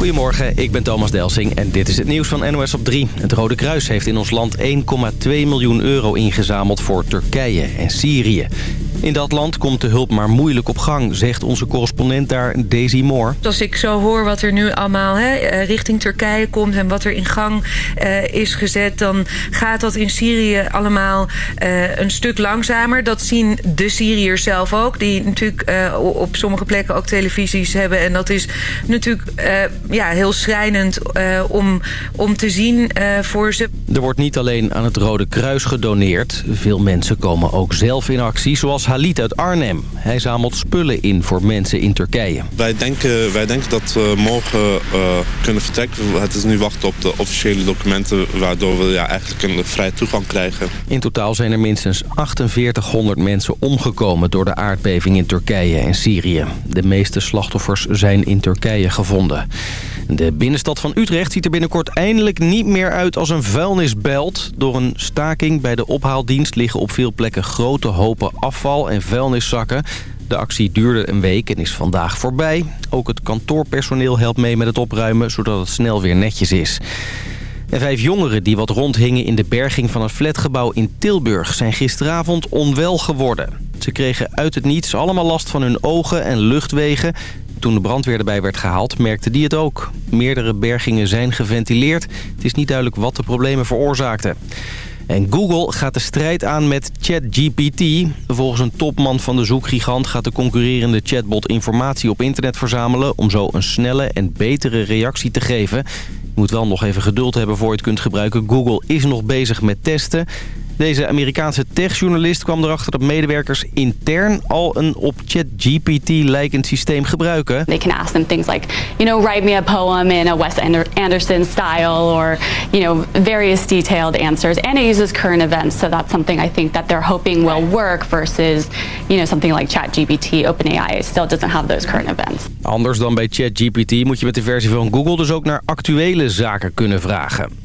Goedemorgen, ik ben Thomas Delsing en dit is het nieuws van NOS op 3. Het Rode Kruis heeft in ons land 1,2 miljoen euro ingezameld voor Turkije en Syrië. In dat land komt de hulp maar moeilijk op gang, zegt onze correspondent daar, Daisy Moore. Als ik zo hoor wat er nu allemaal hè, eh, richting Turkije komt... en wat er in gang uh, is gezet... dan gaat dat in Syrië allemaal uh, een stuk langzamer. Dat zien de Syriërs zelf ook. Die natuurlijk uh, op sommige plekken ook televisies hebben. En dat is natuurlijk ja, heel schrijnend om, om te zien voor ze. Er wordt niet alleen aan het Rode Kruis gedoneerd. Veel mensen komen ook zelf in actie, zoals Halit uit Arnhem. Hij zamelt spullen in voor mensen in Turkije. Wij denken, wij denken dat we morgen uh, kunnen vertrekken. Het is nu wachten op de officiële documenten... waardoor we ja, eigenlijk een vrije toegang krijgen. In totaal zijn er minstens 4800 mensen omgekomen... door de aardbeving in Turkije en Syrië. De meeste slachtoffers zijn in Turkije gevonden. De binnenstad van Utrecht ziet er binnenkort eindelijk niet meer uit als een vuilnisbelt. Door een staking bij de ophaaldienst liggen op veel plekken grote hopen afval en vuilniszakken. De actie duurde een week en is vandaag voorbij. Ook het kantoorpersoneel helpt mee met het opruimen, zodat het snel weer netjes is. En vijf jongeren die wat rondhingen in de berging van een flatgebouw in Tilburg... zijn gisteravond onwel geworden. Ze kregen uit het niets allemaal last van hun ogen en luchtwegen. Toen de brandweer erbij werd gehaald, merkte die het ook. Meerdere bergingen zijn geventileerd. Het is niet duidelijk wat de problemen veroorzaakten. En Google gaat de strijd aan met ChatGPT. Volgens een topman van de zoekgigant gaat de concurrerende chatbot informatie op internet verzamelen... om zo een snelle en betere reactie te geven. Je moet wel nog even geduld hebben voor je het kunt gebruiken. Google is nog bezig met testen. Deze Amerikaanse techjournalist kwam erachter dat medewerkers intern al een op ChatGPT lijkend systeem gebruiken. They can ask them things like, you know, write me a poem in a Wes Anderson style or, you know, various detailed answers. And it uses current events, so that's something I think that they're hoping will work versus, you know, something like ChatGPT. OpenAI still doesn't have those current events. Anders dan bij ChatGPT moet je met de versie van Google dus ook naar actuele zaken kunnen vragen.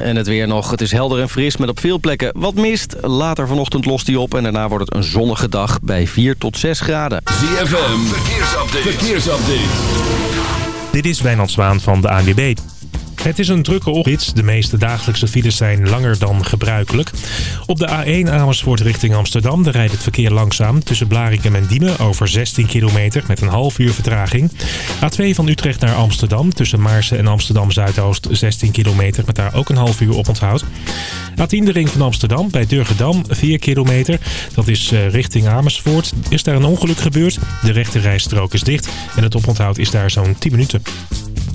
En het weer nog. Het is helder en fris met op veel plekken wat mist. Later vanochtend lost die op en daarna wordt het een zonnige dag bij 4 tot 6 graden. ZFM, verkeersupdate. verkeersupdate. Dit is Wijnand Zwaan van de ANWB. Het is een drukke ochtend. De meeste dagelijkse files zijn langer dan gebruikelijk. Op de A1 Amersfoort richting Amsterdam daar rijdt het verkeer langzaam. Tussen Blarikum en Diemen over 16 kilometer met een half uur vertraging. A2 van Utrecht naar Amsterdam tussen Maarsen en Amsterdam Zuidoost 16 kilometer met daar ook een half uur op onthoud. A10 de ring van Amsterdam bij Durgedam 4 kilometer. Dat is uh, richting Amersfoort. Is daar een ongeluk gebeurd? De rechte rijstrook is dicht en het oponthoud is daar zo'n 10 minuten.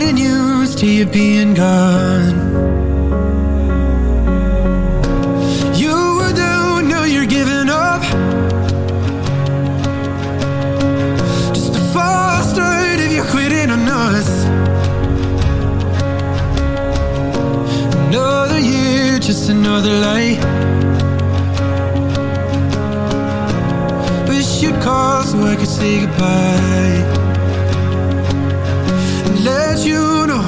getting used to you being gone? You were down, now you're giving up. Just a false start if you're quitting on us. Another year, just another light. Wish you'd call so I could say goodbye let you know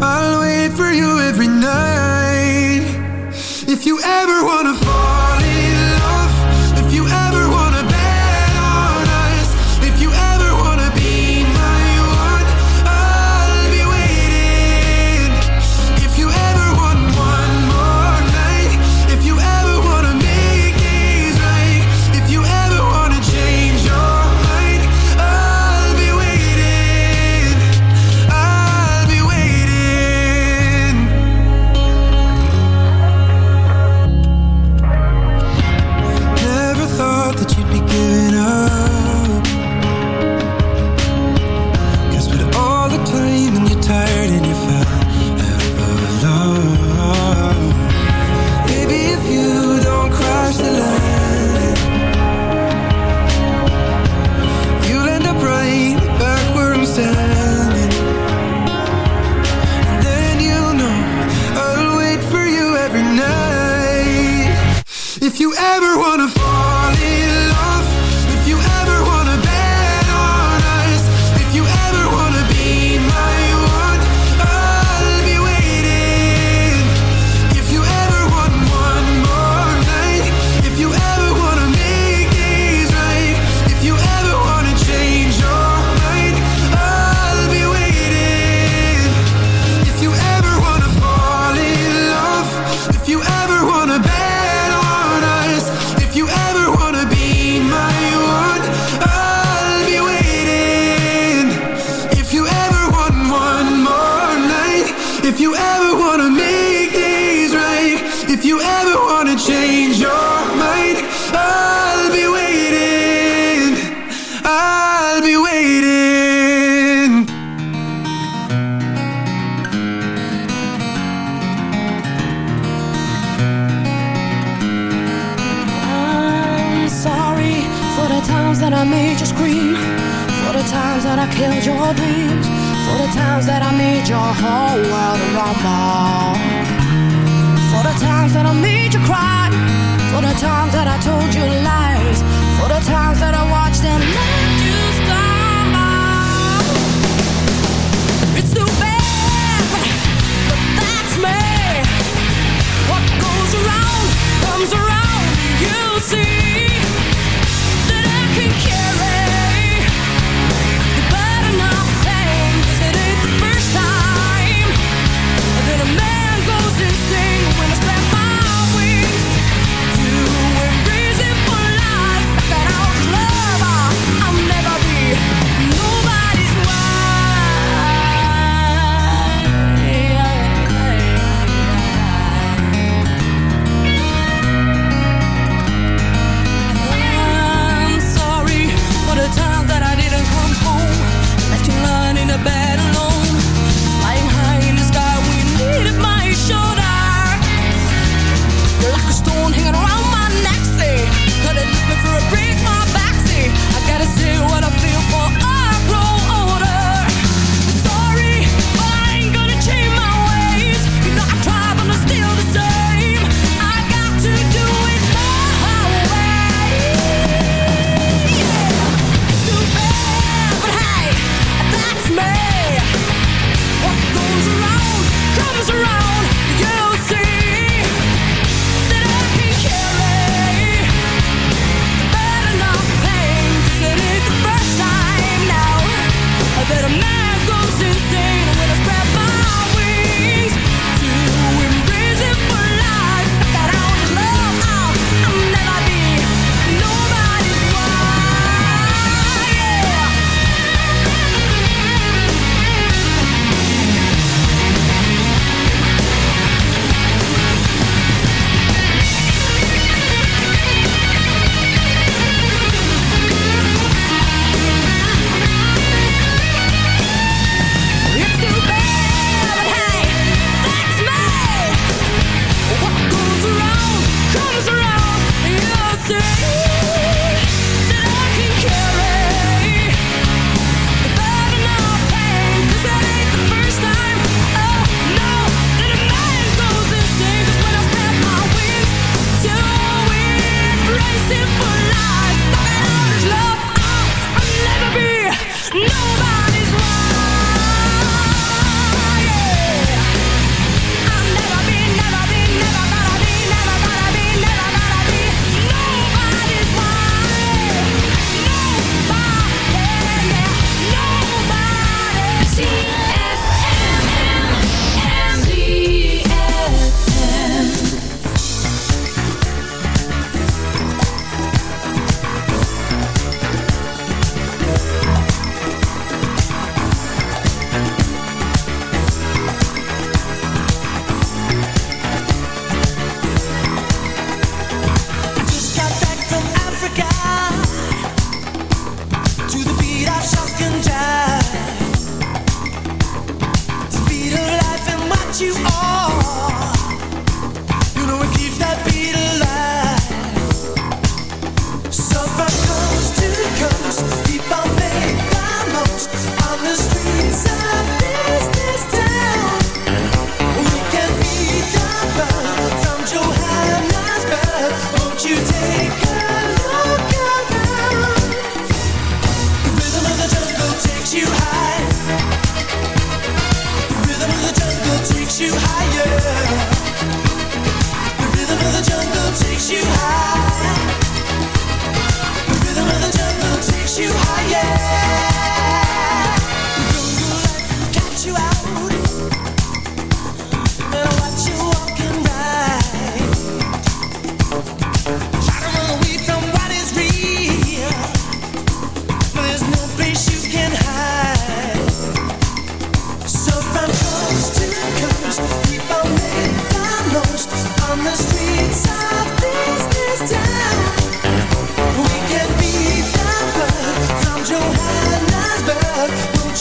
I'll wait for you every night. If you ever wanna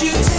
you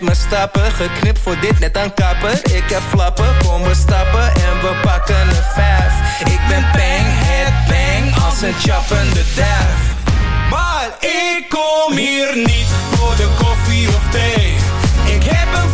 heb mijn stappen Geknipt voor dit net aan kapper Ik heb flappen, kom we stappen En we pakken een vijf. Ik ben bang, het bang Als een chappende derf. Maar ik kom hier niet Voor de koffie of thee. Ik heb een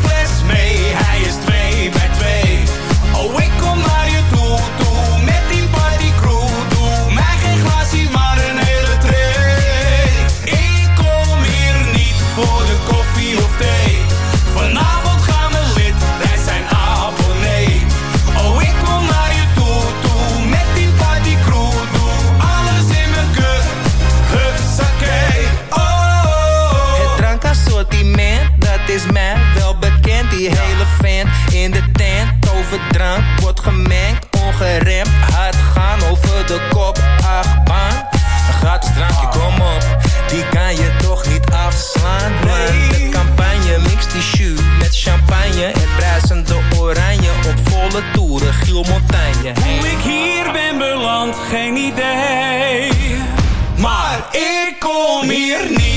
drank wordt gemengd, ongeremd. Hard gaan over de kop, achtbaan. Een gratis drankje, kom op, die kan je toch niet afslaan. Nee, de campagne mixt die jus met champagne en bruisende oranje op volle toeren, Giel Montagne. Hoe ik hier ben beland, geen idee. Maar ik kom hier niet.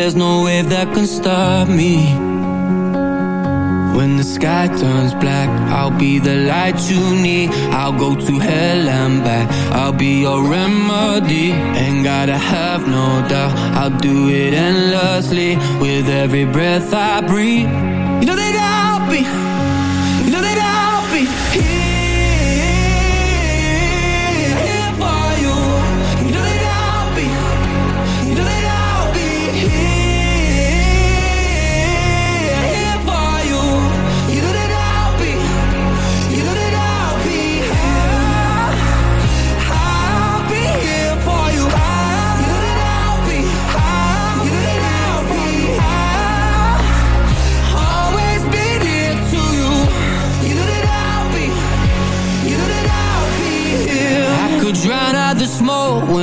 there's no wave that can stop me. When the sky turns black I'll be the light you need. I'll go to hell and back. I'll be your remedy. Ain't gotta have no doubt. I'll do it endlessly With every breath I breathe. You know they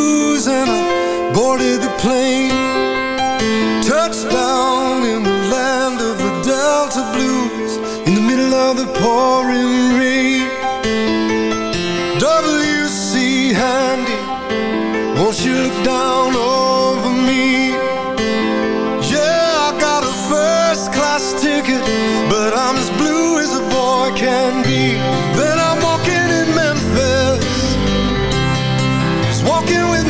blues and I boarded the plane Touched down in the land of the Delta Blues In the middle of the pouring rain W.C. Handy, won't you look down over me Yeah, I got a first-class ticket, but I'm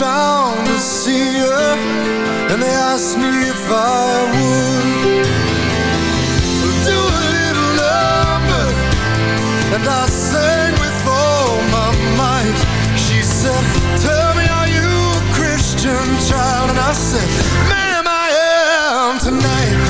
Down to see her And they asked me if I would And I sang with all my might She said, tell me are you a Christian child? And I said, ma'am I am tonight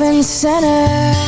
and center.